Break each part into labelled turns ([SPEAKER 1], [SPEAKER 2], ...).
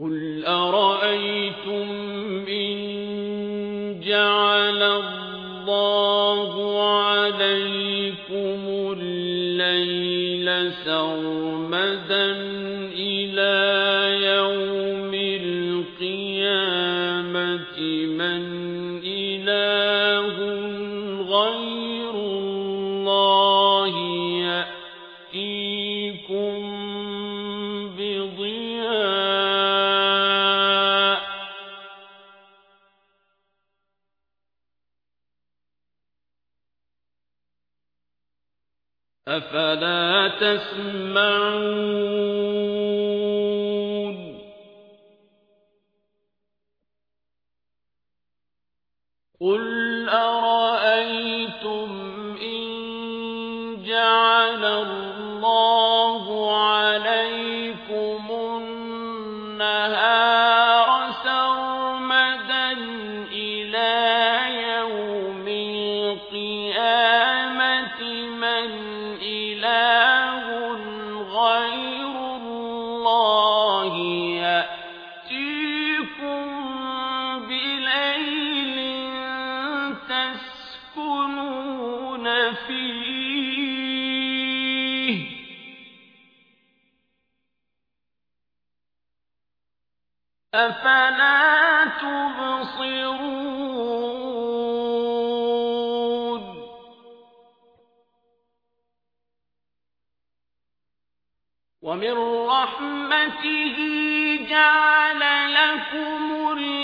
[SPEAKER 1] قل أرأيتم إن جعل الله عليكم الليل سرمدا إلى يوم القيامة من إله غير أفلا تسمعون؟ قل أرأيتم إن جعل الله فيه. أفلا تبصرون؟ ومن رحمته جعل لكم الليل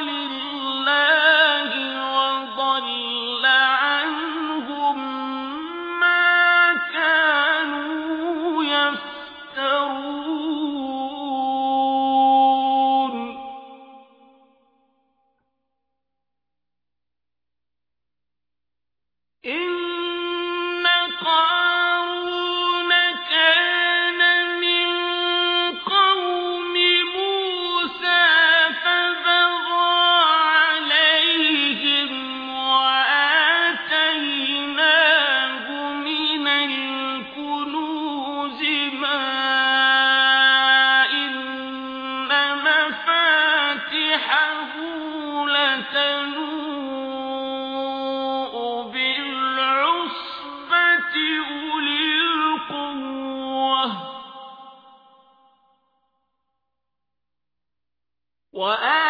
[SPEAKER 1] لله. وآتيناه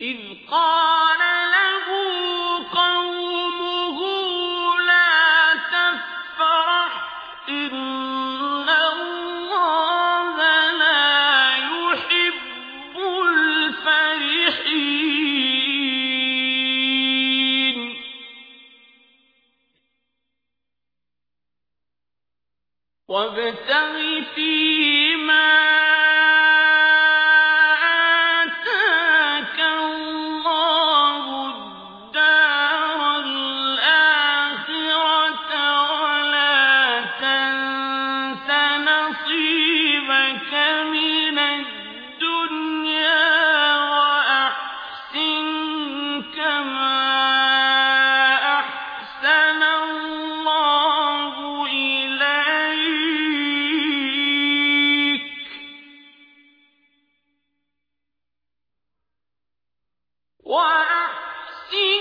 [SPEAKER 1] إذ قال له قومه لا تفرح إن الله لا يحب الفرحين. وابتغ فيما الدين